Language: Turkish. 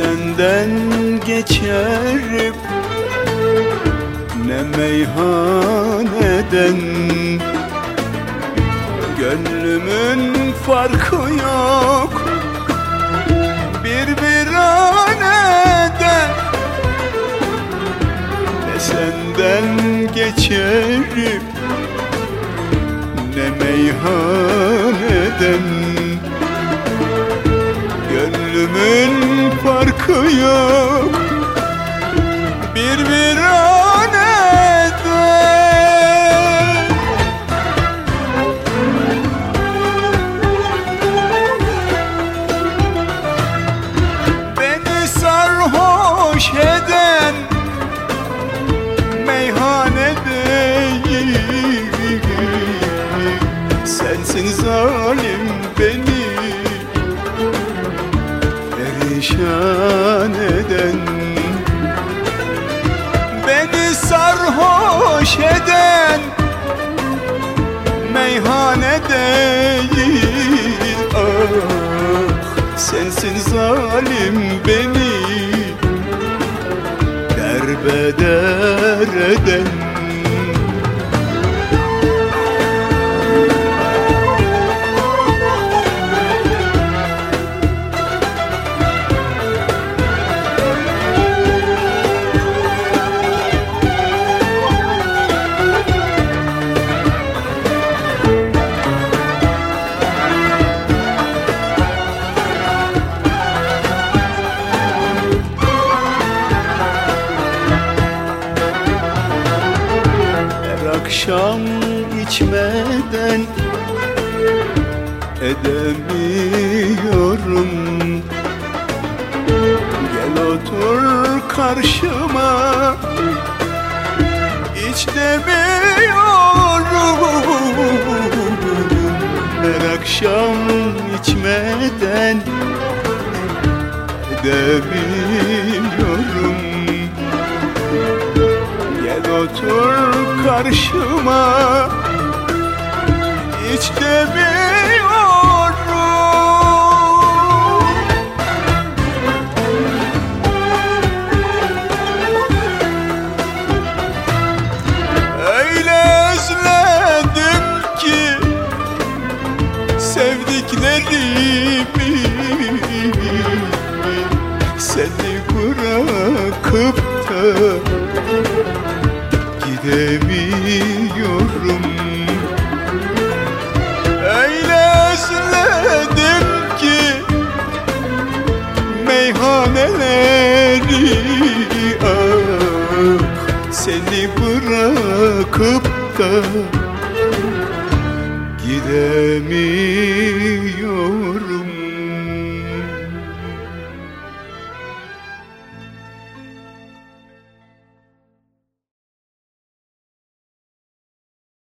senden geçerim Ne meyhaneden Gönlümün farkı yok. Bir viraneden Ne senden geçerim Ne meyhaneden Gönlümün yok Bir viraneden Beni sarhoş eden Meyhane değil. Sensin zalim beni perişan eden. Beni sarhoş eden Meyhane değil ah Sensin zalim beni Derbeder eden akşam içmeden edemiyorum. Gel otur karşıma hiç demiyorum. Her akşam içmeden edemiyorum. Gel otur karşıma. Hiç demiyorum. Öyle özledim ki Sevdiklerimi Seni bırakıp da gidemiyorum Öyle özledim ki meyhaneleri ah Seni bırakıp da gidemiyorum